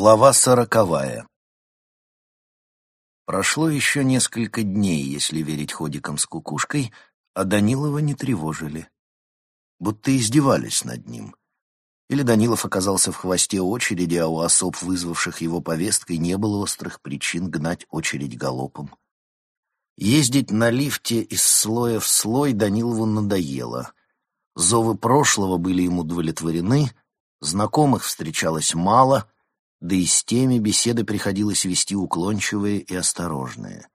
Глава сороковая Прошло еще несколько дней, если верить ходикам с кукушкой, а Данилова не тревожили. Будто издевались над ним. Или Данилов оказался в хвосте очереди, а у особ, вызвавших его повесткой, не было острых причин гнать очередь галопом. Ездить на лифте из слоя в слой Данилову надоело. Зовы прошлого были ему удовлетворены, знакомых встречалось мало — да и с теми беседы приходилось вести уклончивые и осторожные.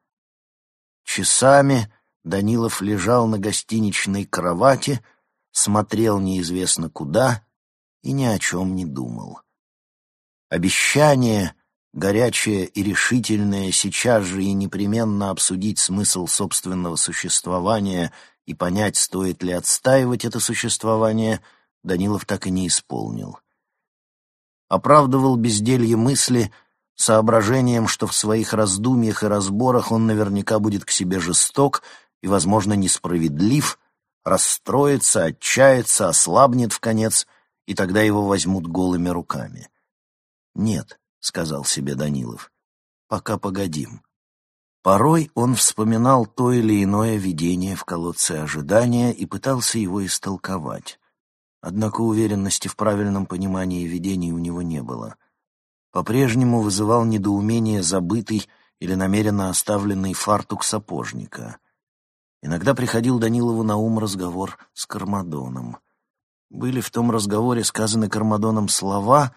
Часами Данилов лежал на гостиничной кровати, смотрел неизвестно куда и ни о чем не думал. Обещание, горячее и решительное, сейчас же и непременно обсудить смысл собственного существования и понять, стоит ли отстаивать это существование, Данилов так и не исполнил оправдывал безделье мысли соображением, что в своих раздумьях и разборах он наверняка будет к себе жесток и, возможно, несправедлив, расстроится, отчается, ослабнет в конец, и тогда его возьмут голыми руками. «Нет», — сказал себе Данилов, — «пока погодим». Порой он вспоминал то или иное видение в колодце ожидания и пытался его истолковать. Однако уверенности в правильном понимании видений у него не было. По-прежнему вызывал недоумение забытый или намеренно оставленный фартук сапожника. Иногда приходил Данилову на ум разговор с Кармадоном. Были в том разговоре сказаны Кармадоном слова,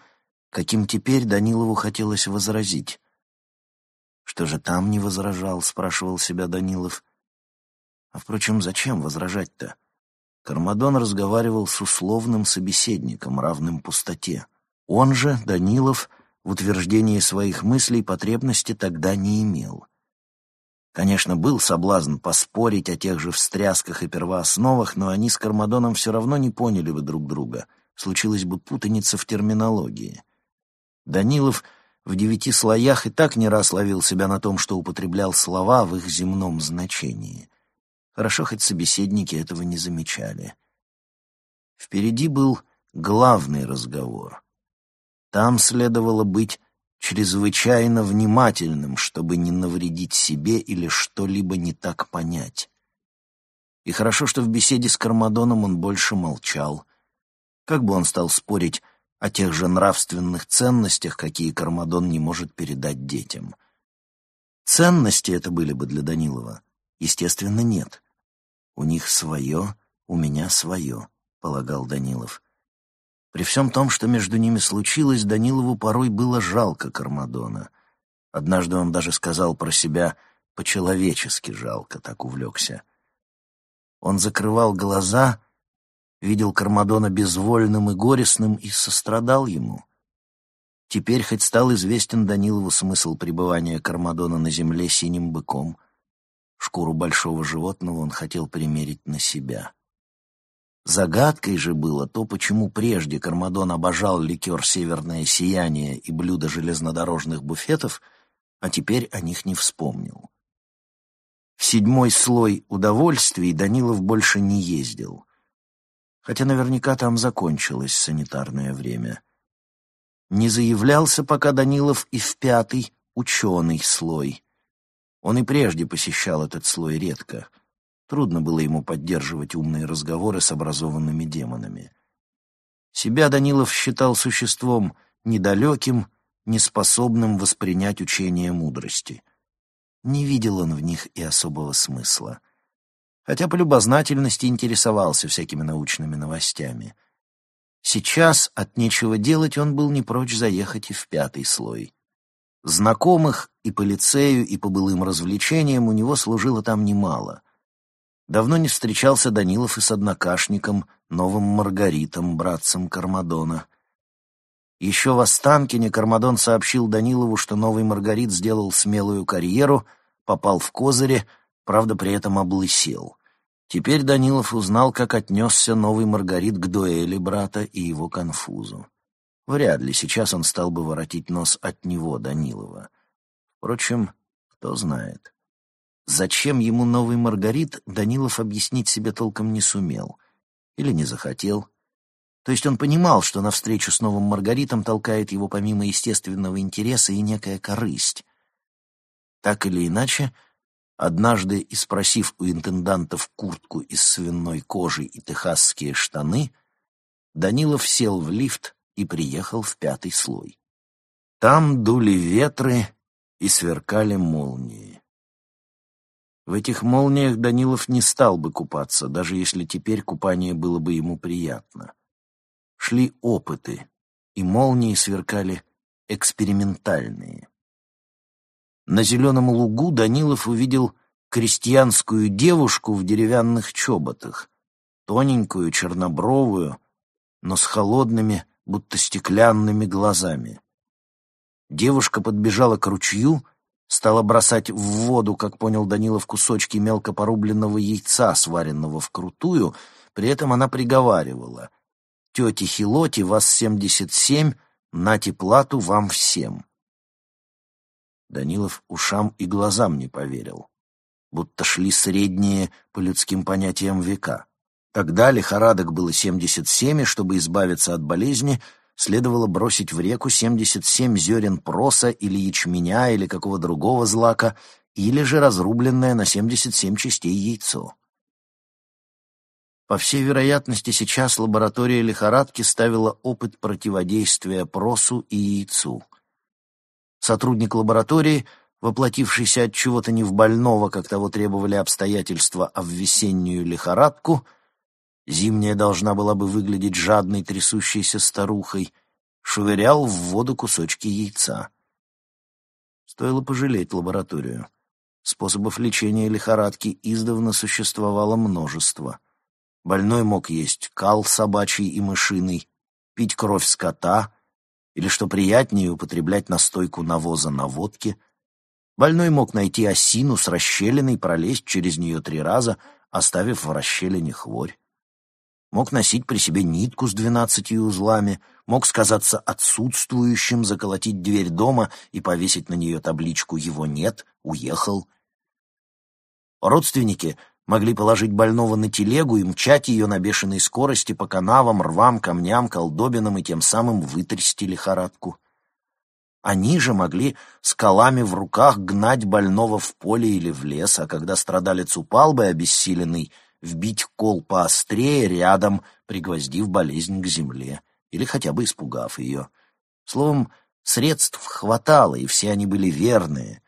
каким теперь Данилову хотелось возразить. «Что же там не возражал?» — спрашивал себя Данилов. «А, впрочем, зачем возражать-то?» Кармадон разговаривал с условным собеседником, равным пустоте. Он же, Данилов, в утверждении своих мыслей потребности тогда не имел. Конечно, был соблазн поспорить о тех же встрясках и первоосновах, но они с Кармадоном все равно не поняли бы друг друга. Случилась бы путаница в терминологии. Данилов в девяти слоях и так не раз ловил себя на том, что употреблял слова в их земном значении. Хорошо, хоть собеседники этого не замечали. Впереди был главный разговор. Там следовало быть чрезвычайно внимательным, чтобы не навредить себе или что-либо не так понять. И хорошо, что в беседе с Кармадоном он больше молчал. Как бы он стал спорить о тех же нравственных ценностях, какие Кармадон не может передать детям? Ценности это были бы для Данилова? Естественно, нет. У них свое, у меня свое, полагал Данилов. При всем том, что между ними случилось, Данилову порой было жалко Кармадона. Однажды он даже сказал про себя «по-человечески жалко», так увлекся. Он закрывал глаза, видел Кармадона безвольным и горестным и сострадал ему. Теперь хоть стал известен Данилову смысл пребывания Кармадона на земле синим быком — Шкуру большого животного он хотел примерить на себя. Загадкой же было то, почему прежде Кармадон обожал ликер «Северное сияние» и блюда железнодорожных буфетов, а теперь о них не вспомнил. В седьмой слой удовольствий Данилов больше не ездил. Хотя наверняка там закончилось санитарное время. Не заявлялся пока Данилов и в пятый ученый слой — он и прежде посещал этот слой редко. Трудно было ему поддерживать умные разговоры с образованными демонами. Себя Данилов считал существом недалеким, неспособным воспринять учение мудрости. Не видел он в них и особого смысла. Хотя по любознательности интересовался всякими научными новостями. Сейчас от нечего делать он был не прочь заехать и в пятый слой. Знакомых и по лицею, и по былым развлечениям у него служило там немало. Давно не встречался Данилов и с однокашником, новым Маргаритом, братцем Кармадона. Еще в Останкине Кармадон сообщил Данилову, что новый Маргарит сделал смелую карьеру, попал в козыри, правда, при этом облысел. Теперь Данилов узнал, как отнесся новый Маргарит к дуэли брата и его конфузу. Вряд ли сейчас он стал бы воротить нос от него, Данилова. Впрочем, кто знает. Зачем ему новый Маргарит, Данилов объяснить себе толком не сумел. Или не захотел. То есть он понимал, что навстречу с новым Маргаритом толкает его помимо естественного интереса и некая корысть. Так или иначе, однажды, и спросив у интендантов куртку из свиной кожи и техасские штаны, Данилов сел в лифт и приехал в пятый слой. Там дули ветры и сверкали молнии. В этих молниях Данилов не стал бы купаться, даже если теперь купание было бы ему приятно шли опыты, и молнии сверкали экспериментальные. На зеленом лугу Данилов увидел крестьянскую девушку в деревянных чоботах, тоненькую, чернобровую, но с холодными, будто стеклянными глазами. Девушка подбежала к ручью, стала бросать в воду, как понял Данилов, кусочки мелко порубленного яйца, сваренного вкрутую, при этом она приговаривала тети Хилоти, вас семьдесят семь, нате плату вам всем. Данилов ушам и глазам не поверил, будто шли средние по людским понятиям века. Тогда лихорадок было семьдесят семь, и чтобы избавиться от болезни, следовало бросить в реку семьдесят семь зерен проса или ячменя или какого другого злака, или же разрубленное на семьдесят семь частей яйцо. По всей вероятности, сейчас лаборатория лихорадки ставила опыт противодействия просу и яйцу. Сотрудник лаборатории, воплотившийся от чего-то не в больного, как того требовали обстоятельства, а в весеннюю лихорадку, зимняя должна была бы выглядеть жадной трясущейся старухой, швырял в воду кусочки яйца. Стоило пожалеть лабораторию. Способов лечения лихорадки издавна существовало множество — Больной мог есть кал собачий и мышиный, пить кровь скота или, что приятнее, употреблять настойку навоза на водке. Больной мог найти осину с расщелиной, пролезть через нее три раза, оставив в расщелине хворь. Мог носить при себе нитку с двенадцатью узлами, мог сказаться отсутствующим, заколотить дверь дома и повесить на нее табличку «Его нет, уехал». Родственники могли положить больного на телегу и мчать ее на бешеной скорости по канавам, рвам, камням, колдобинам и тем самым вытрясти лихорадку. Они же могли скалами в руках гнать больного в поле или в лес, а когда страдалец упал бы обессиленный, вбить кол поострее рядом, пригвоздив болезнь к земле или хотя бы испугав ее. Словом, средств хватало, и все они были верные —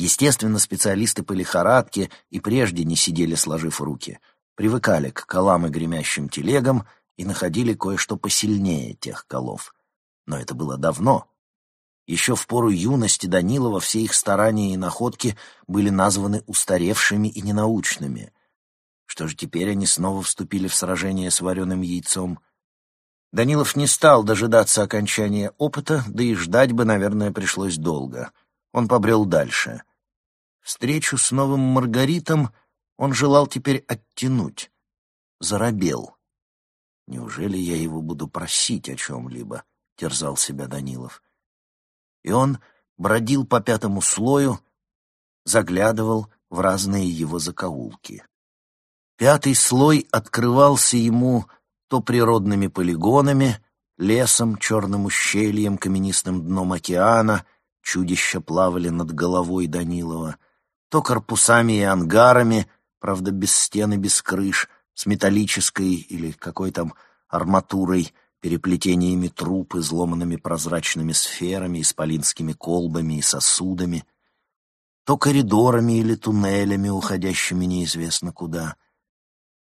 Естественно, специалисты по лихорадке и прежде не сидели сложив руки, привыкали к колам и гремящим телегам и находили кое-что посильнее тех колов. Но это было давно. Еще в пору юности Данилова все их старания и находки были названы устаревшими и ненаучными. Что же теперь они снова вступили в сражение с вареным яйцом? Данилов не стал дожидаться окончания опыта, да и ждать бы, наверное, пришлось долго. Он побрел дальше — Встречу с новым Маргаритом он желал теперь оттянуть. Заробел. «Неужели я его буду просить о чем-либо?» — терзал себя Данилов. И он бродил по пятому слою, заглядывал в разные его закоулки. Пятый слой открывался ему то природными полигонами, лесом, черным ущельем, каменистым дном океана, чудища плавали над головой Данилова — то корпусами и ангарами, правда, без стен и без крыш, с металлической или какой там арматурой, переплетениями труб, изломанными прозрачными сферами, исполинскими колбами и сосудами, то коридорами или туннелями, уходящими неизвестно куда.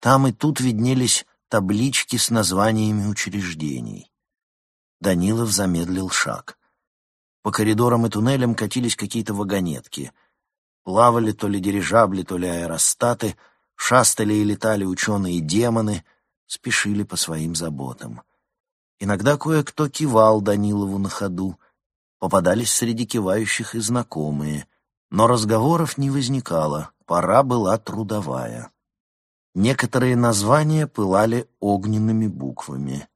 Там и тут виднелись таблички с названиями учреждений. Данилов замедлил шаг. По коридорам и туннелям катились какие-то вагонетки — Плавали то ли дирижабли, то ли аэростаты, шастали и летали ученые-демоны, спешили по своим заботам. Иногда кое-кто кивал Данилову на ходу, попадались среди кивающих и знакомые, но разговоров не возникало, пора была трудовая. Некоторые названия пылали огненными буквами.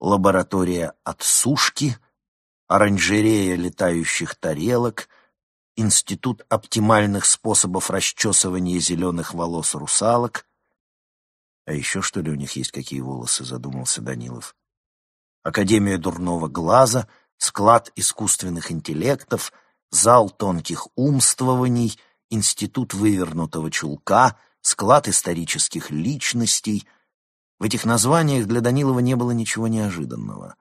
Лаборатория отсушки, оранжерея летающих тарелок — Институт оптимальных способов расчесывания зеленых волос русалок, А еще что ли у них есть какие волосы, задумался Данилов. Академия дурного глаза, склад искусственных интеллектов, зал тонких умствований, институт вывернутого чулка, склад исторических личностей. В этих названиях для Данилова не было ничего неожиданного.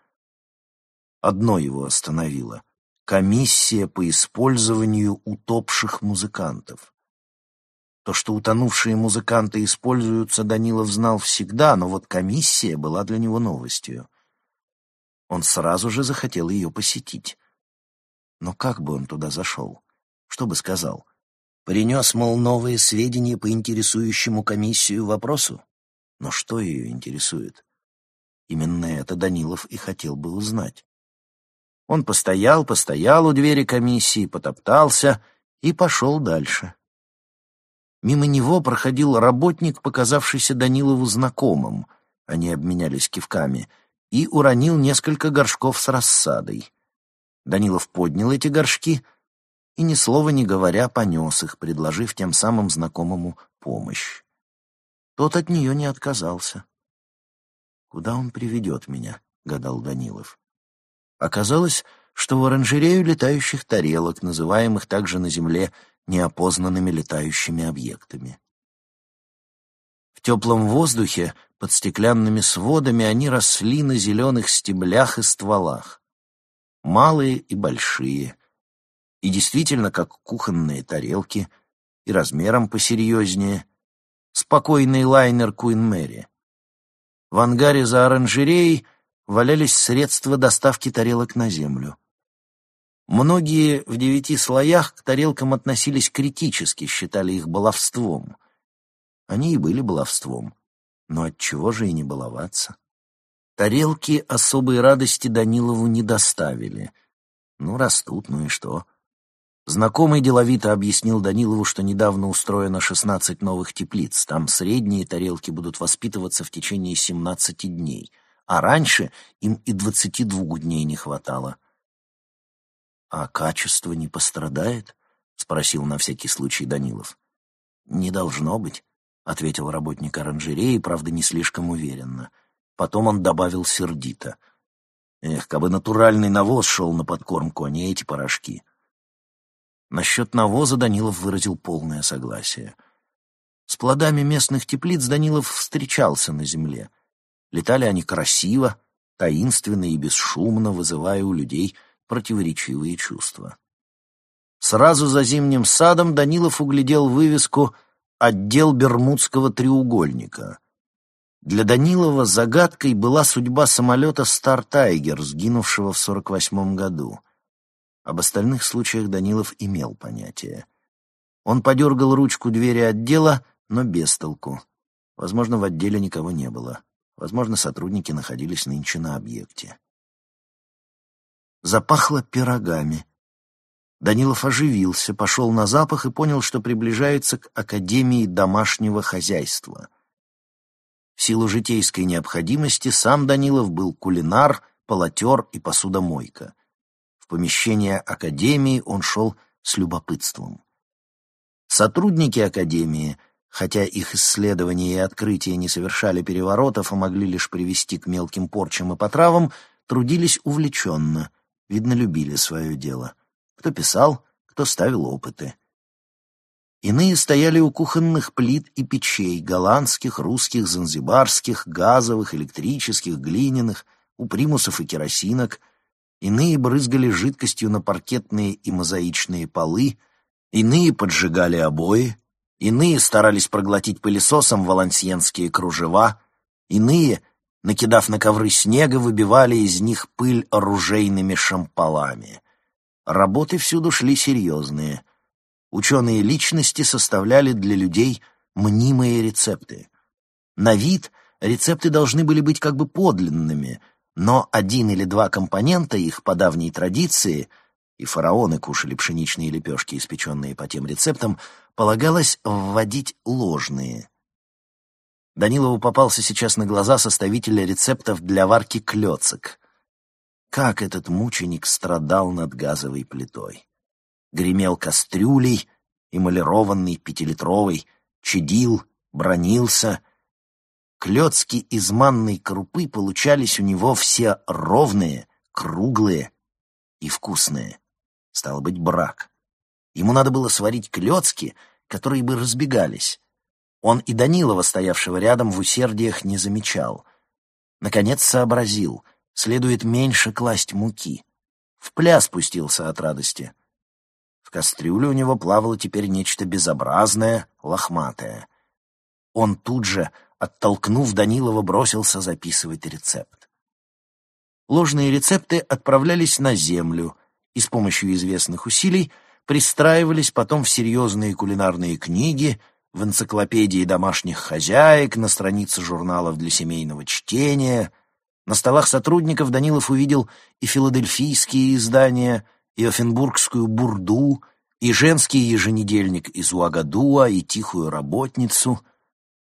Одно его остановило — комиссия по использованию утопших музыкантов. То, что утонувшие музыканты используются, Данилов знал всегда, но вот комиссия была для него новостью. Он сразу же захотел ее посетить. Но как бы он туда зашел? Что бы сказал? Принес, мол, новые сведения по интересующему комиссию вопросу? Но что ее интересует? Именно это Данилов и хотел бы узнать. Он постоял, постоял у двери комиссии, потоптался и пошел дальше. Мимо него проходил работник, показавшийся Данилову знакомым. Они обменялись кивками и уронил несколько горшков с рассадой. Данилов поднял эти горшки и, ни слова не говоря, понес их, предложив тем самым знакомому помощь. Тот от нее не отказался. «Куда он приведет меня?» — гадал Данилов. Оказалось, что в оранжерею летающих тарелок, называемых также на Земле неопознанными летающими объектами. В теплом воздухе, под стеклянными сводами, они росли на зеленых стеблях и стволах. Малые и большие. И действительно, как кухонные тарелки, и размером посерьезнее. Спокойный лайнер Куин Мэри. В ангаре за оранжереей — валялись средства доставки тарелок на землю. Многие в девяти слоях к тарелкам относились критически, считали их баловством. Они и были баловством, но от чего же и не баловаться? Тарелки особой радости Данилову не доставили. Ну, растут, ну и что? Знакомый деловито объяснил Данилову, что недавно устроено шестнадцать новых теплиц. Там средние тарелки будут воспитываться в течение семнадцати дней — а раньше им и двадцати двух дней не хватало. «А качество не пострадает?» — спросил на всякий случай Данилов. «Не должно быть», — ответил работник оранжереи, правда, не слишком уверенно. Потом он добавил сердито. «Эх, кабы натуральный навоз шел на подкормку, а не эти порошки». Насчет навоза Данилов выразил полное согласие. С плодами местных теплиц Данилов встречался на земле — Летали они красиво, таинственно и бесшумно, вызывая у людей противоречивые чувства. Сразу за зимним садом Данилов углядел вывеску «Отдел Бермудского треугольника». Для Данилова загадкой была судьба самолета «Стар Тайгер», сгинувшего в 48 году. Об остальных случаях Данилов имел понятие. Он подергал ручку двери отдела, но без толку. Возможно, в отделе никого не было. Возможно, сотрудники находились нынче на объекте. Запахло пирогами. Данилов оживился, пошел на запах и понял, что приближается к Академии домашнего хозяйства. В силу житейской необходимости сам Данилов был кулинар, полотер и посудомойка. Помещение Академии он шел с любопытством. Сотрудники Академии — хотя их исследования и открытия не совершали переворотов, а могли лишь привести к мелким порчам и потравам, трудились увлеченно, видно, любили свое дело. Кто писал, кто ставил опыты. Иные стояли у кухонных плит и печей, голландских, русских, занзибарских, газовых, электрических, глиняных, у примусов и керосинок. Иные брызгали жидкостью на паркетные и мозаичные полы, иные поджигали обои, Иные старались проглотить пылесосом валансьенские кружева, иные, накидав на ковры снега, выбивали из них пыль оружейными шампалами. Работы всюду шли серьезные. Ученые личности составляли для людей мнимые рецепты. На вид рецепты должны были быть как бы подлинными, но один или два компонента их по давней традиции — и фараоны кушали пшеничные лепешки, испеченные по тем рецептам, полагалось вводить ложные. Данилову попался сейчас на глаза составителя рецептов для варки клёцок. Как этот мученик страдал над газовой плитой. Гремел кастрюлей, эмалированный, пятилитровый, чадил, бронился. Клетки из манной крупы получались у него все ровные, круглые и вкусные. Стало быть, брак. Ему надо было сварить клетки, которые бы разбегались. Он и Данилова, стоявшего рядом, в усердиях не замечал. Наконец сообразил, следует меньше класть муки. В пляс спустился от радости. В кастрюле у него плавало теперь нечто безобразное, лохматое. Он тут же, оттолкнув Данилова, бросился записывать рецепт. Ложные рецепты отправлялись на землю и с помощью известных усилий пристраивались потом в серьезные кулинарные книги, в энциклопедии домашних хозяек, на странице журналов для семейного чтения. На столах сотрудников Данилов увидел и филадельфийские издания, и Офенбургскую бурду, и женский еженедельник из Уагадуа, и тихую работницу.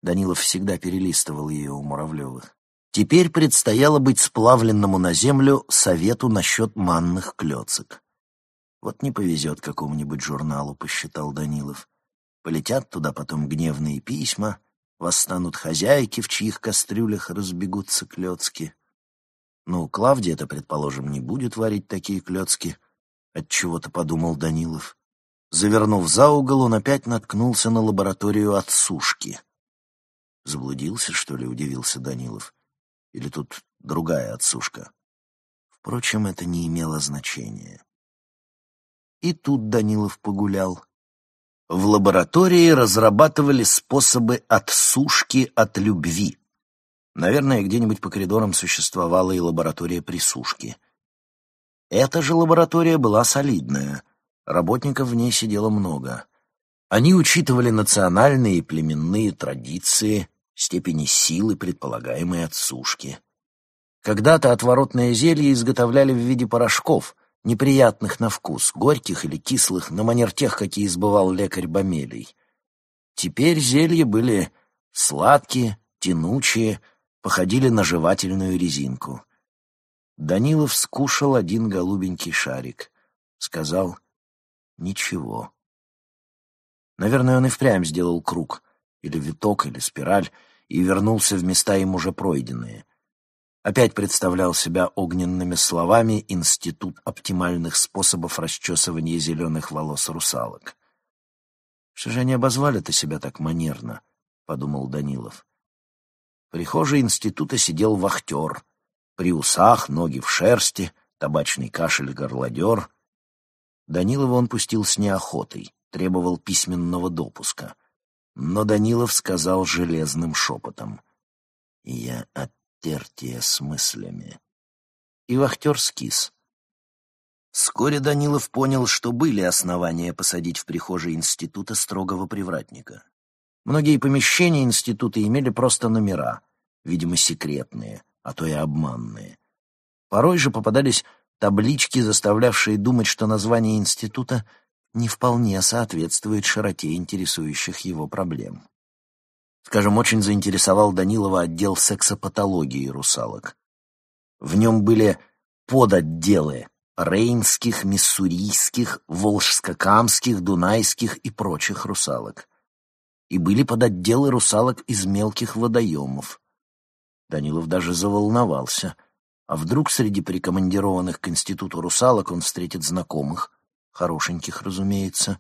Данилов всегда перелистывал ее у Муравлевых. Теперь предстояло быть сплавленному на землю совету насчет манных клёцок. Вот не повезет какому-нибудь журналу, посчитал Данилов. Полетят туда потом гневные письма, восстанут хозяйки, в чьих кастрюлях разбегутся клёцки. Ну, Клавдия-то, предположим, не будет варить такие клёцки, отчего-то подумал Данилов. Завернув за угол, он опять наткнулся на лабораторию отсушки. Заблудился, что ли, удивился Данилов. Или тут другая отсушка? Впрочем, это не имело значения. И тут Данилов погулял. В лаборатории разрабатывали способы отсушки от любви. Наверное, где-нибудь по коридорам существовала и лаборатория присушки. Эта же лаборатория была солидная. Работников в ней сидело много. Они учитывали национальные и племенные традиции, степени силы предполагаемой отсушки. Когда-то отворотное зелье изготовляли в виде порошков, неприятных на вкус, горьких или кислых, на манер тех, какие избывал лекарь Бомелий. Теперь зелья были сладкие, тянучие, походили на жевательную резинку. Данилов скушал один голубенький шарик. Сказал «Ничего». Наверное, он и впрямь сделал круг, или виток, или спираль, и вернулся в места им уже пройденные опять представлял себя огненными словами «Институт оптимальных способов расчесывания зеленых волос русалок». «Что же они обозвали-то себя так манерно?» — подумал Данилов. В прихожей института сидел вахтер. При усах, ноги в шерсти, табачный кашель горлодер. Данилова он пустил с неохотой, требовал письменного допуска. Но Данилов сказал железным шепотом. «Я от тертия с мыслями. И вахтер скис. Вскоре Данилов понял, что были основания посадить в прихожей института строгого привратника. Многие помещения института имели просто номера, видимо, секретные, а то и обманные. Порой же попадались таблички, заставлявшие думать, что название института не вполне соответствует широте интересующих его проблем. Скажем, очень заинтересовал Данилова отдел сексопатологии русалок. В нем были подотделы рейнских, миссурийских, волжско-камских, дунайских и прочих русалок. И были подотделы русалок из мелких водоемов. Данилов даже заволновался. А вдруг среди прикомандированных к институту русалок он встретит знакомых, хорошеньких, разумеется.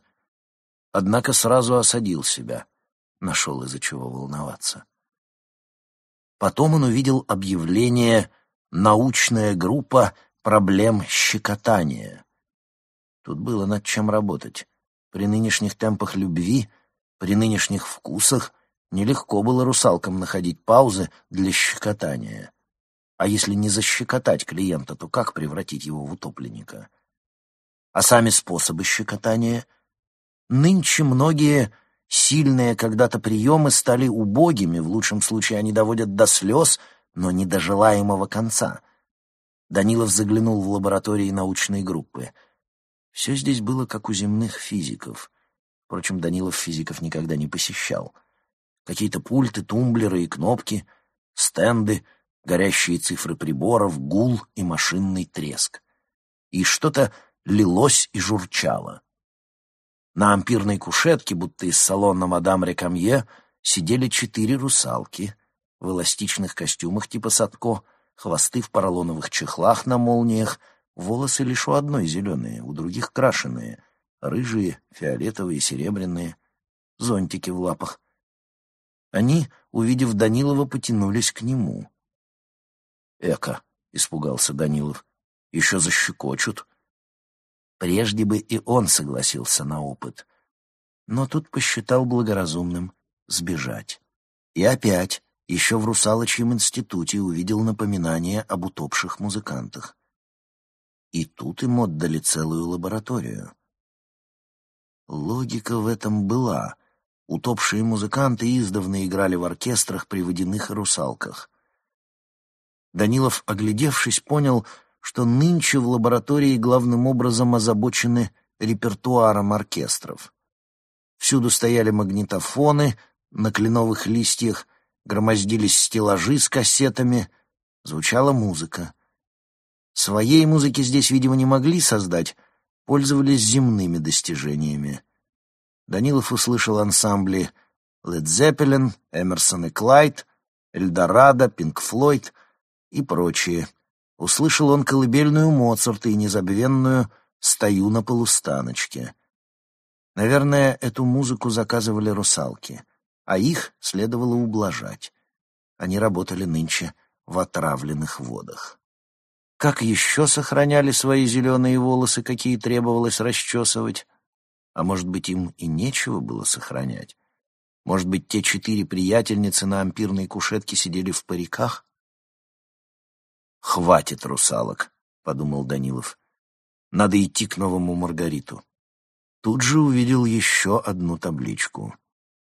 Однако сразу осадил себя — нашел из-за чего волноваться. Потом он увидел объявление «Научная группа проблем щекотания». Тут было над чем работать. При нынешних темпах любви, при нынешних вкусах нелегко было русалкам находить паузы для щекотания. А если не защекотать клиента, то как превратить его в утопленника? А сами способы щекотания? Нынче многие Сильные когда-то приемы стали убогими, в лучшем случае они доводят до слез, но не до желаемого конца. Данилов заглянул в лаборатории научной группы. Все здесь было как у земных физиков. Впрочем, Данилов физиков никогда не посещал. Какие-то пульты, тумблеры и кнопки, стенды, горящие цифры приборов, гул и машинный треск. И что-то лилось и журчало. На ампирной кушетке, будто из салона мадам Рекамье, сидели четыре русалки. в эластичных костюмах типа садко, хвосты в поролоновых чехлах на молниях, волосы лишь у одной зеленые, у других крашеные, рыжие, фиолетовые, серебряные, зонтики в лапах. Они, увидев Данилова, потянулись к нему. «Эка!» — испугался Данилов. «Еще защекочут». Прежде бы и он согласился на опыт, но тут посчитал благоразумным сбежать. И опять, еще в Русалочьем институте, увидел напоминание об утопших музыкантах. И тут им отдали целую лабораторию. Логика в этом была. Утопшие музыканты издавна играли в оркестрах при водяных русалках. Данилов, оглядевшись, понял, что нынче в лаборатории главным образом озабочены репертуаром оркестров. Всюду стояли магнитофоны, на кленовых листьях громоздились стеллажи с кассетами, звучала музыка. Своей музыки здесь, видимо, не могли создать, пользовались земными достижениями. Данилов услышал ансамбли Led Zeppelin, Эмерсон и Клайд, Эльдорадо, Пинк Флойд и прочие. Услышал он колыбельную Моцарта и незабвенную «Стою на полустаночке». Наверное, эту музыку заказывали русалки, а их следовало ублажать. Они работали нынче в отравленных водах. Как еще сохраняли свои зеленые волосы, какие требовалось расчесывать? А может быть, им и нечего было сохранять? Может быть, те четыре приятельницы на ампирной кушетке сидели в париках? «Хватит русалок», — подумал Данилов. «Надо идти к новому Маргариту». Тут же увидел еще одну табличку.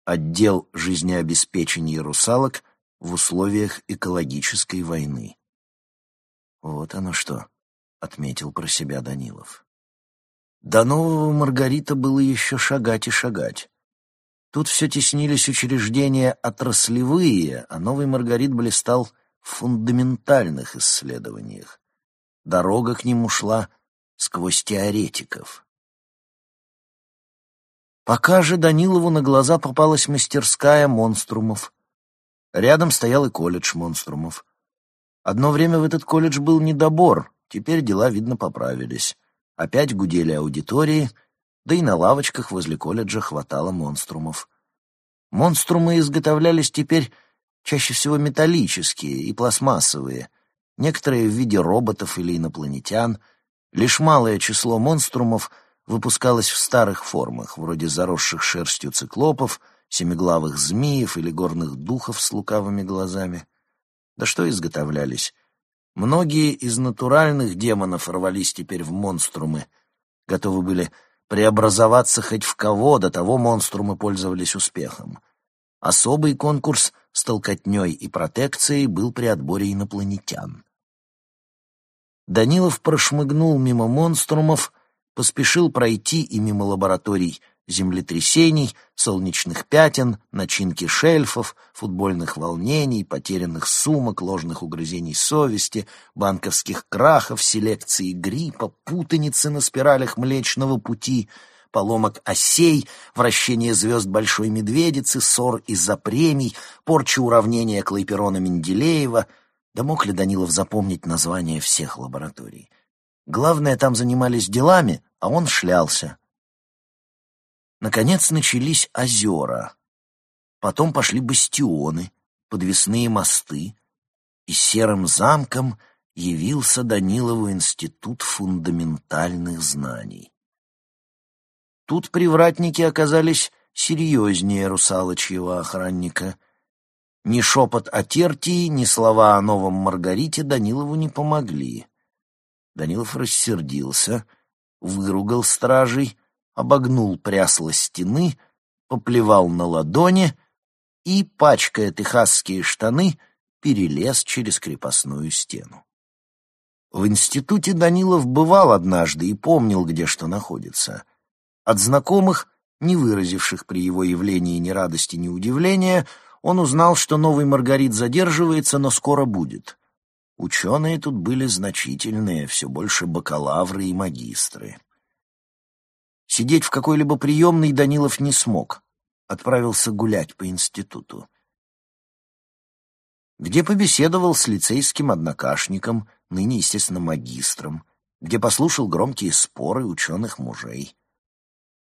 «Отдел жизнеобеспечения русалок в условиях экологической войны». «Вот оно что», — отметил про себя Данилов. До нового Маргарита было еще шагать и шагать. Тут все теснились учреждения отраслевые, а новый Маргарит блистал фундаментальных исследованиях. Дорога к нему шла сквозь теоретиков. Пока же Данилову на глаза попалась мастерская монструмов. Рядом стоял и колледж монструмов. Одно время в этот колледж был недобор, теперь дела, видно, поправились. Опять гудели аудитории, да и на лавочках возле колледжа хватало монструмов. Монструмы изготовлялись теперь чаще всего металлические и пластмассовые, некоторые в виде роботов или инопланетян. Лишь малое число монструмов выпускалось в старых формах, вроде заросших шерстью циклопов, семиглавых змеев или горных духов с лукавыми глазами. Да что изготовлялись? Многие из натуральных демонов рвались теперь в монструмы, готовы были преобразоваться хоть в кого, до того монструмы пользовались успехом. Особый конкурс с толкотней и протекцией был при отборе инопланетян. Данилов прошмыгнул мимо монструмов, поспешил пройти и мимо лабораторий землетрясений, солнечных пятен, начинки шельфов, футбольных волнений, потерянных сумок, ложных угрызений совести, банковских крахов, селекции гриппа, путаницы на спиралях Млечного Пути, поломок осей, вращение звезд Большой Медведицы, ссор из-за премий, порчи уравнения Клайперона Менделеева. Да мог ли Данилов запомнить название всех лабораторий? Главное, там занимались делами, а он шлялся, Наконец начались озера. Потом пошли бастионы, подвесные мосты, и серым замком явился Данилову институт фундаментальных знаний. Тут привратники оказались серьезнее русалочьего охранника. Ни шепот о Тертии, ни слова о новом Маргарите Данилову не помогли. Данилов рассердился, выругал стражей, обогнул прясло стены, поплевал на ладони и, пачкая техасские штаны, перелез через крепостную стену. В институте Данилов бывал однажды и помнил, где что находится. От знакомых, не выразивших при его явлении ни радости, ни удивления, он узнал, что новый Маргарит задерживается, но скоро будет. Ученые тут были значительные, все больше бакалавры и магистры. Сидеть в какой-либо приемной Данилов не смог. Отправился гулять по институту. где побеседовал с лицейским однокашником, ныне, естественно, магистром, где послушал громкие споры ученых мужей.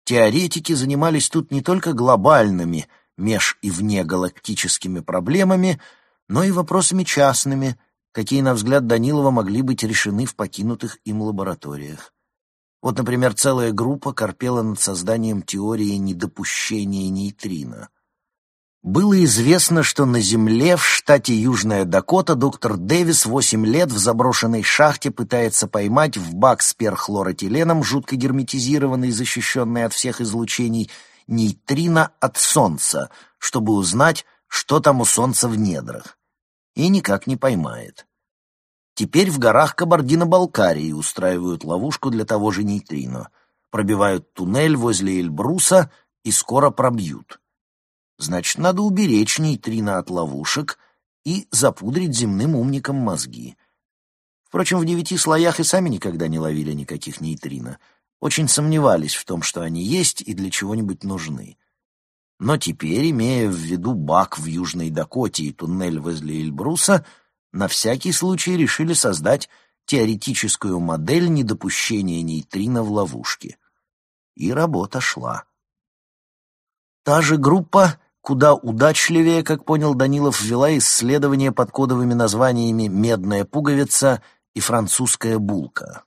Теоретики занимались тут не только глобальными, меж- и внегалактическими проблемами, но и вопросами частными, какие, на взгляд Данилова, могли быть решены в покинутых им лабораториях. Вот, например, целая группа корпела над созданием теории недопущения нейтрино. Было известно, что на Земле в штате Южная Дакота доктор Дэвис восемь лет в заброшенной шахте пытается поймать в бак с перхлоротиленом, жутко герметизированный, защищенный от всех излучений, нейтрино от Солнца, чтобы узнать, что там у Солнца в недрах. И никак не поймает. Теперь в горах Кабардино-Балкарии устраивают ловушку для того же нейтрино, пробивают туннель возле Эльбруса и скоро пробьют. Значит, надо уберечь нейтрино от ловушек и запудрить земным умникам мозги. Впрочем, в девяти слоях и сами никогда не ловили никаких нейтрино. Очень сомневались в том, что они есть и для чего-нибудь нужны. Но теперь, имея в виду бак в Южной Дакоте и туннель возле Эльбруса, на всякий случай решили создать теоретическую модель недопущения нейтрино в ловушке. И работа шла. Та же группа куда удачливее, как понял Данилов, ввела исследования под кодовыми названиями «медная пуговица» и «французская булка».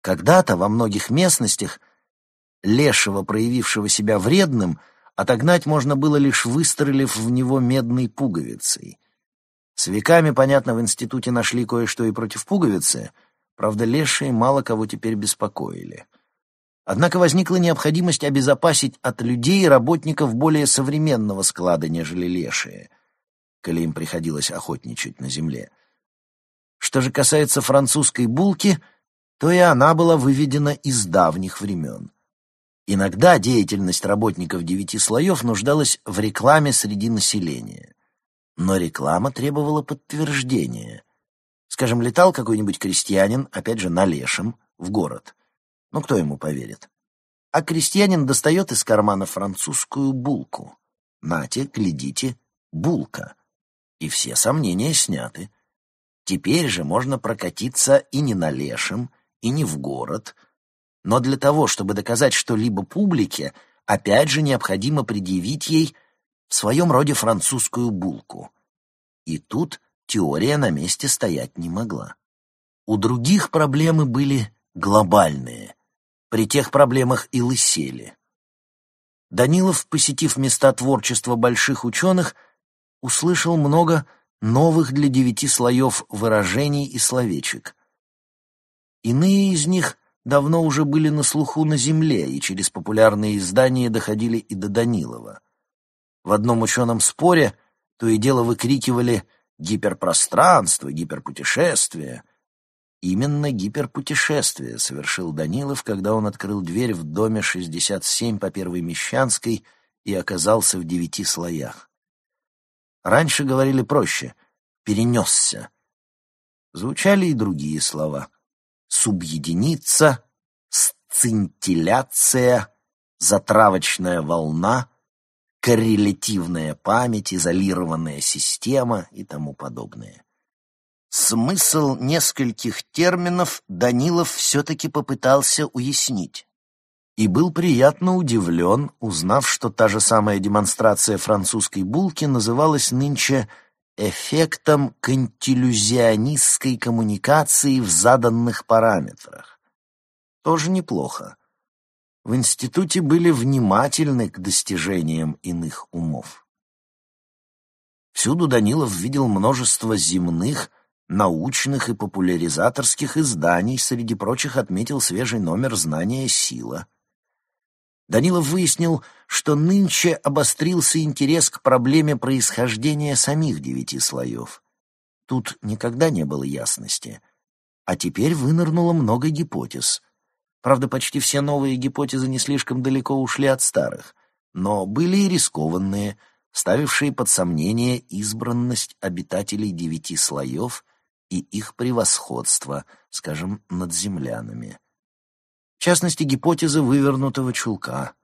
Когда-то во многих местностях лешего, проявившего себя вредным, отогнать можно было лишь выстрелив в него медной пуговицей — с веками, понятно, в институте нашли кое-что и против пуговицы, правда, лешие мало кого теперь беспокоили. Однако возникла необходимость обезопасить от людей работников более современного склада, нежели лешие, коли им приходилось охотничать на земле. Что же касается французской булки, то и она была выведена из давних времен. Иногда деятельность работников девяти слоев нуждалась в рекламе среди населения. Но реклама требовала подтверждения. Скажем, летал какой-нибудь крестьянин, опять же, на лешем, в город. Ну, кто ему поверит? А крестьянин достает из кармана французскую булку. Нате, глядите, булка. И все сомнения сняты. Теперь же можно прокатиться и не на лешем, и не в город. Но для того, чтобы доказать что-либо публике, опять же необходимо предъявить ей в своем роде французскую булку. И тут теория на месте стоять не могла. У других проблемы были глобальные. При тех проблемах и лысели. Данилов, посетив места творчества больших ученых, услышал много новых для девяти слоев выражений и словечек. Иные из них давно уже были на слуху на Земле и через популярные издания доходили и до Данилова. В одном ученом споре то и дело выкрикивали «гиперпространство», «гиперпутешествие». Именно гиперпутешествие совершил Данилов, когда он открыл дверь в доме 67 по Первой Мещанской и оказался в девяти слоях. Раньше говорили проще «перенесся». Звучали и другие слова «субъединиться», «сцинтилляция», «затравочная волна», коррелятивная память, изолированная система и тому подобное. Смысл нескольких терминов Данилов все-таки попытался уяснить. И был приятно удивлен, узнав, что та же самая демонстрация французской булки называлась нынче эффектом кантилюзионистской коммуникации в заданных параметрах. Тоже неплохо в институте были внимательны к достижениям иных умов. Всюду Данилов видел множество земных, научных и популяризаторских изданий, среди прочих отметил свежий номер «Знание сила». Данилов выяснил, что нынче обострился интерес к проблеме происхождения самих девяти слоев. Тут никогда не было ясности. А теперь вынырнуло много гипотез — Правда, почти все новые гипотезы не слишком далеко ушли от старых, но были и рискованные, ставившие под сомнение избранность обитателей девяти слоев и их превосходство, скажем, над землянами. В частности, гипотеза вывернутого чулка.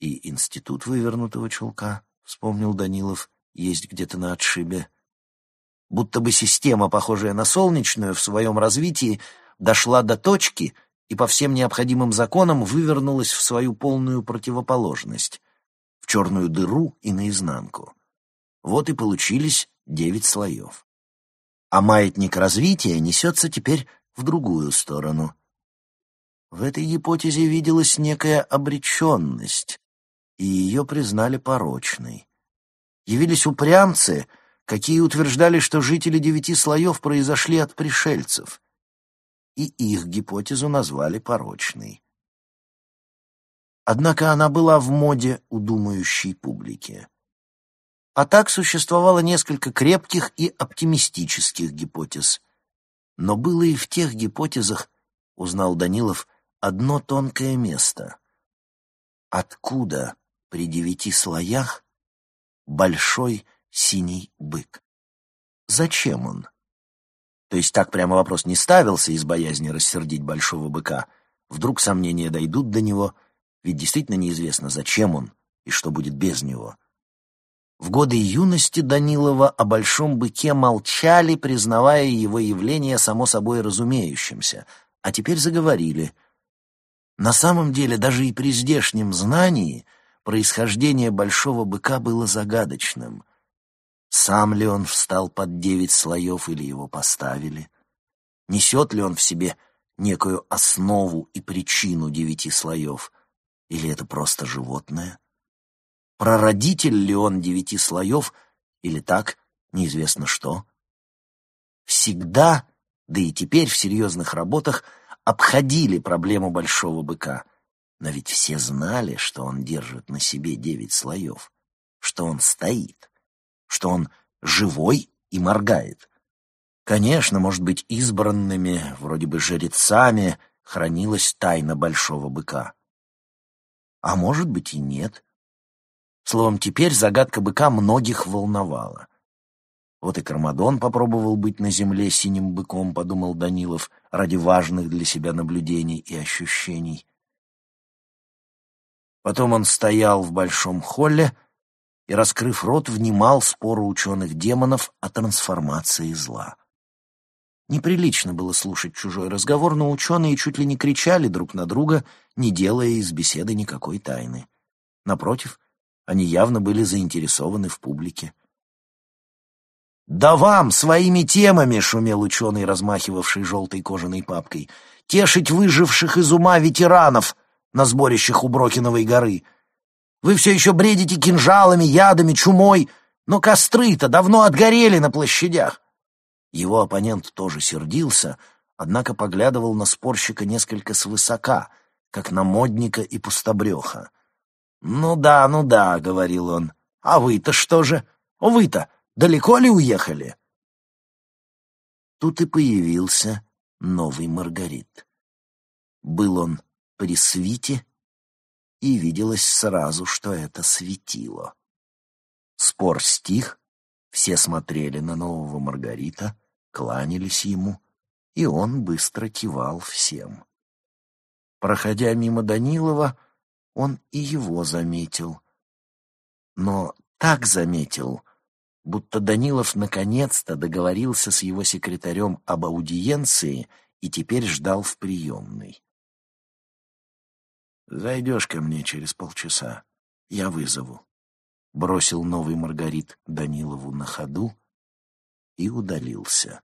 И институт вывернутого чулка, вспомнил Данилов, есть где-то на отшибе. будто бы система, похожая на солнечную, в своем развитии дошла до точки и по всем необходимым законам вывернулась в свою полную противоположность, в черную дыру и наизнанку. Вот и получились девять слоев. А маятник развития несется теперь в другую сторону. В этой гипотезе виделась некая обреченность, и ее признали порочной. Явились упрямцы, какие утверждали, что жители девяти слоев произошли от пришельцев, и их гипотезу назвали порочной. Однако она была в моде у думающей публики. А так существовало несколько крепких и оптимистических гипотез. Но было и в тех гипотезах, узнал Данилов, одно тонкое место. Откуда при девяти слоях большой синий бык? Зачем он? То есть так прямо вопрос не ставился из боязни рассердить большого быка. Вдруг сомнения дойдут до него, ведь действительно неизвестно, зачем он и что будет без него. В годы юности Данилова о большом быке молчали, признавая его явление само собой разумеющимся, а теперь заговорили. На самом деле, даже и при здешнем знании происхождение большого быка было загадочным. Сам ли он встал под девять слоев или его поставили? Несет ли он в себе некую основу и причину девяти слоев? Или это просто животное? Прародитель ли он девяти слоев, или так, неизвестно что. Всегда, да и теперь в серьезных работах, обходили проблему большого быка. Но ведь все знали, что он держит на себе девять слоев, что он стоит, что он живой и моргает. Конечно, может быть, избранными, вроде бы жрецами, хранилась тайна большого быка. А может быть и нет. Словом, теперь загадка быка многих волновала. Вот и Кармадон попробовал быть на земле синим быком, подумал Данилов, ради важных для себя наблюдений и ощущений. Потом он стоял в большом холле и, раскрыв рот, внимал спору ученых-демонов о трансформации зла. Неприлично было слушать чужой разговор, но ученые чуть ли не кричали друг на друга, не делая из беседы никакой тайны. Напротив, они явно были заинтересованы в публике. «Да вам своими темами!» — шумел ученый, размахивавший желтой кожаной папкой. «Тешить выживших из ума ветеранов на сборищах у Брокиновой горы. Вы все еще бредите кинжалами, ядами, чумой, но костры-то давно отгорели на площадях». Его оппонент тоже сердился, однако поглядывал на спорщика несколько свысока, как на модника и пустобреха. «Ну да, ну да», — говорил он. «А вы-то что же? Вы-то далеко ли уехали?» Тут и появился новый Маргарит. Был он при свите, и виделось сразу, что это светило. Спор стих, все смотрели на нового Маргарита, кланялись ему, и он быстро кивал всем. Проходя мимо Данилова, он и его заметил. Но так заметил, будто Данилов наконец-то договорился с его секретарем об аудиенции и теперь ждал в приемной. «Зайдешь ко мне через полчаса, я вызову», — бросил новый Маргарит Данилову на ходу и удалился.